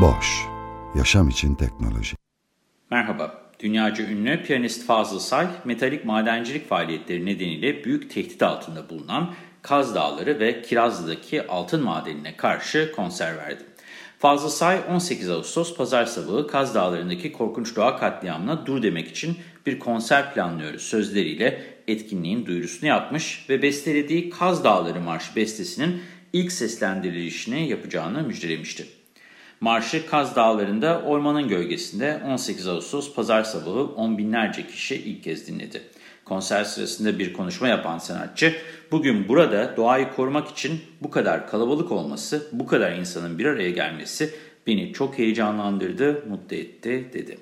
Boş, yaşam için teknoloji. Merhaba, dünyaca ünlü piyanist Fazıl Say, metalik madencilik faaliyetleri nedeniyle büyük tehdit altında bulunan Kaz Dağları ve Kirazlı'daki altın madenine karşı konser verdi. Fazıl Say 18 Ağustos Pazar sabahı Kaz Dağları'ndaki korkunç doğa katliamına dur demek için bir konser planlıyoruz sözleriyle etkinliğin duyurusunu yapmış ve bestelediği Kaz Dağları Marşı bestesinin ilk seslendirilişini yapacağını müjdelemişti. Marşı Kaz Dağları'nda ormanın gölgesinde 18 Ağustos Pazar sabahı on binlerce kişi ilk kez dinledi. Konser sırasında bir konuşma yapan sanatçı, bugün burada doğayı korumak için bu kadar kalabalık olması, bu kadar insanın bir araya gelmesi beni çok heyecanlandırdı, mutlu etti dedi.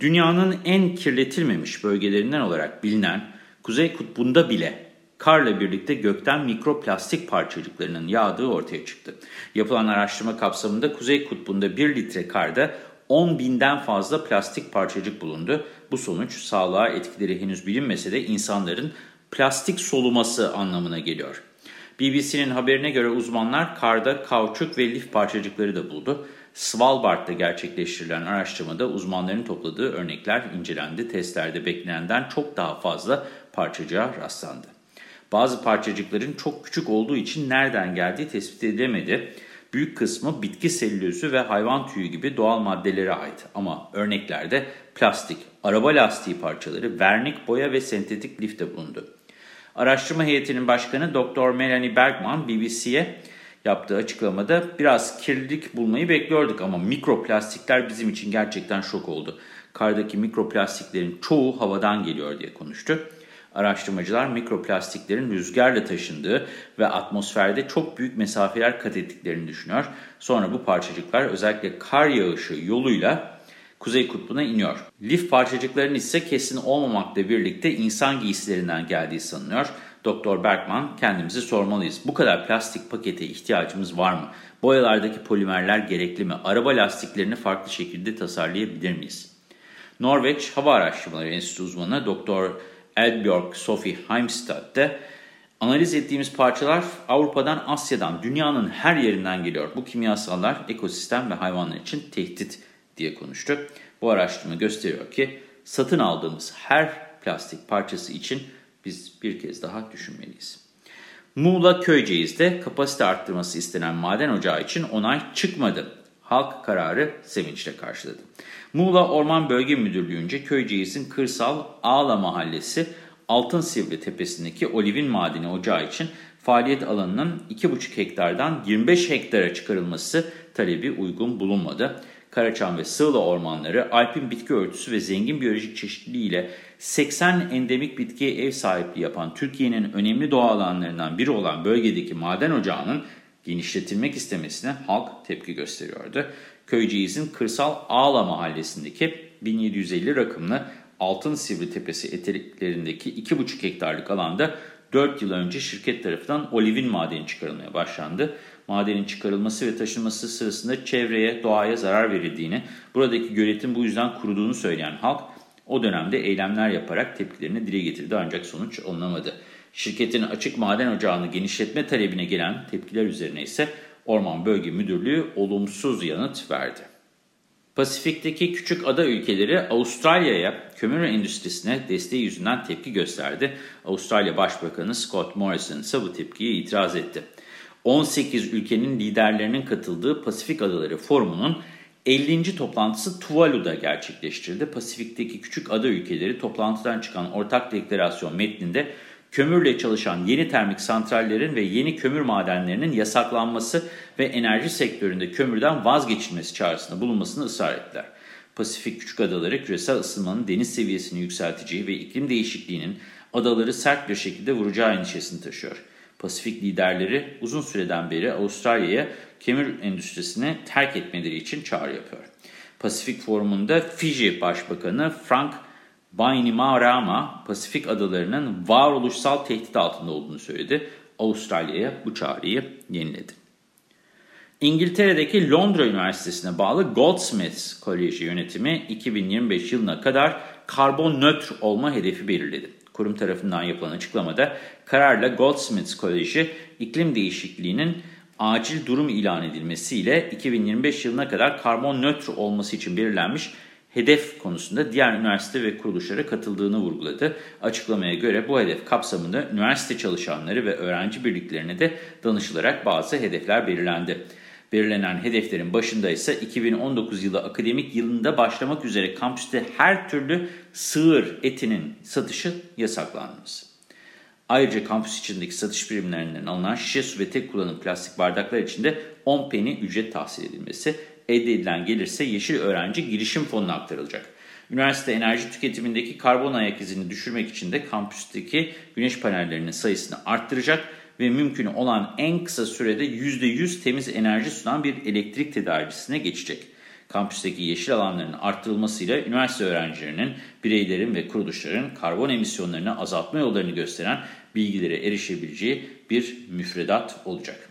Dünyanın en kirletilmemiş bölgelerinden olarak bilinen Kuzey Kutbu'nda bile karla birlikte gökten mikroplastik parçacıklarının yağdığı ortaya çıktı. Yapılan araştırma kapsamında Kuzey Kutbu'nda 1 litre karda 10 binden fazla plastik parçacık bulundu. Bu sonuç sağlığa etkileri henüz bilinmese de insanların plastik soluması anlamına geliyor. BBC'nin haberine göre uzmanlar karda kauçuk ve lif parçacıkları da buldu. Svalbard'da gerçekleştirilen araştırmada uzmanların topladığı örnekler incelendi. Testlerde beklenenden çok daha fazla parçacığa rastlandı. Bazı parçacıkların çok küçük olduğu için nereden geldiği tespit edilemedi. Büyük kısmı bitki selülözü ve hayvan tüyü gibi doğal maddelere ait ama örneklerde plastik, araba lastiği parçaları, vernik, boya ve sentetik lif de bulundu. Araştırma heyetinin başkanı Dr. Melanie Bergman BBC'ye yaptığı açıklamada biraz kirlilik bulmayı bekliyorduk ama mikroplastikler bizim için gerçekten şok oldu. Kardaki mikroplastiklerin çoğu havadan geliyor diye konuştu. Araştırmacılar mikroplastiklerin rüzgarla taşındığı ve atmosferde çok büyük mesafeler kat ettiklerini düşünüyor. Sonra bu parçacıklar özellikle kar yağışı yoluyla Kuzey Kutbu'na iniyor. Lif parçacıklarının ise kesin olmamakla birlikte insan giysilerinden geldiği sanılıyor. Doktor Bergman kendimizi sormalıyız. Bu kadar plastik pakete ihtiyacımız var mı? Boyalardaki polimerler gerekli mi? Araba lastiklerini farklı şekilde tasarlayabilir miyiz? Norveç Hava Araştırmaları Enstitüsü uzmanı Doktor Eldbjörg Sophie Heimstad'de analiz ettiğimiz parçalar Avrupa'dan, Asya'dan, dünyanın her yerinden geliyor. Bu kimyasallar ekosistem ve hayvanlar için tehdit diye konuştu. Bu araştırma gösteriyor ki satın aldığımız her plastik parçası için biz bir kez daha düşünmeliyiz. Muğla Köyceğiz'de kapasite arttırması istenen maden ocağı için onay çıkmadı. Halk kararı sevinçle karşıladı. Muğla Orman Bölge Müdürlüğü'nce Köyceğiz'in kırsal Ağla Mahallesi Altın Sivri Tepesi'ndeki olivin madeni ocağı için faaliyet alanının 2,5 hektardan 25 hektara çıkarılması talebi uygun bulunmadı. Karaçam ve Sığla ormanları, alpin bitki örtüsü ve zengin biyolojik çeşitliliği ile 80 endemik bitkiye ev sahipliği yapan Türkiye'nin önemli doğa alanlarından biri olan bölgedeki maden ocağının genişletilmek istemesine halk tepki gösteriyordu. Köyceğiz'in Kırsal Ağla mahallesindeki 1750 rakımlı Altın Sivri Tepesi eteklerindeki 2,5 hektarlık alanda 4 yıl önce şirket tarafından olivin madeni çıkarılmaya başlandı. Madenin çıkarılması ve taşınması sırasında çevreye, doğaya zarar verildiğini, buradaki göletin bu yüzden kuruduğunu söyleyen halk, o dönemde eylemler yaparak tepkilerini dile getirdi ancak sonuç alınamadı. Şirketin açık maden ocağını genişletme talebine gelen tepkiler üzerine ise Orman Bölge Müdürlüğü olumsuz yanıt verdi. Pasifik'teki küçük ada ülkeleri Avustralya'ya kömür endüstrisine desteği yüzünden tepki gösterdi. Avustralya Başbakanı Scott Morrison ise bu tepkiye itiraz etti. 18 ülkenin liderlerinin katıldığı Pasifik Adaları Forumu'nun 50. toplantısı Tuvalu'da gerçekleştirildi. Pasifik'teki küçük ada ülkeleri toplantıdan çıkan ortak deklarasyon metninde kömürle çalışan yeni termik santrallerin ve yeni kömür madenlerinin yasaklanması ve enerji sektöründe kömürden vazgeçilmesi çağrısında bulunmasını ısrar ettiler. Pasifik küçük adaları küresel ısınmanın deniz seviyesini yükselteceği ve iklim değişikliğinin adaları sert bir şekilde vuracağı endişesini taşıyor. Pasifik liderleri uzun süreden beri Avustralya'ya kemir endüstrisini terk etmeleri için çağrı yapıyor. Pasifik Forumu'nda Fiji Başbakanı Frank Bainimarama, Pasifik adalarının varoluşsal tehdit altında olduğunu söyledi. Avustralya'ya bu çağrıyı yeniledi. İngiltere'deki Londra Üniversitesi'ne bağlı Goldsmiths Koleji yönetimi 2025 yılına kadar karbon nötr olma hedefi belirledi. Kurum tarafından yapılan açıklamada kararla Goldsmiths Koleji iklim değişikliğinin acil durum ilan edilmesiyle 2025 yılına kadar karbon nötr olması için belirlenmiş hedef konusunda diğer üniversite ve kuruluşlara katıldığını vurguladı. Açıklamaya göre bu hedef kapsamında üniversite çalışanları ve öğrenci birliklerine de danışılarak bazı hedefler belirlendi. Belirlenen hedeflerin başında ise 2019 yılı akademik yılında başlamak üzere kampüste her türlü sığır etinin satışı yasaklanması. Ayrıca kampüs içindeki satış birimlerinden alınan şişe su ve tek kullanım plastik bardaklar için de 10 peni ücret tahsil edilmesi, elde edilen gelirse Yeşil Öğrenci Girişim Fonu'na aktarılacak. Üniversite enerji tüketimindeki karbon ayak izini düşürmek için de kampüsteki güneş panellerinin sayısını arttıracak ve mümkün olan en kısa sürede %100 temiz enerji sunan bir elektrik tedaricisine geçecek. Kampüsteki yeşil alanların arttırılmasıyla üniversite öğrencilerinin, bireylerin ve kuruluşların karbon emisyonlarını azaltma yollarını gösteren bilgilere erişebileceği bir müfredat olacak.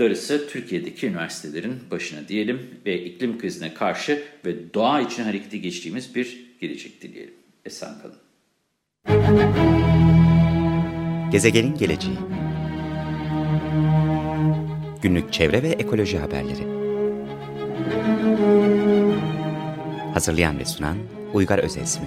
Darısı Türkiye'deki üniversitelerin başına diyelim ve iklim krizine karşı ve doğa için harekete geçtiğimiz bir gelecek dileyelim. Esen kalın. Gezegenin geleceği Günlük çevre ve ekoloji haberleri Hazırlayan ve sunan Uygar Özesmi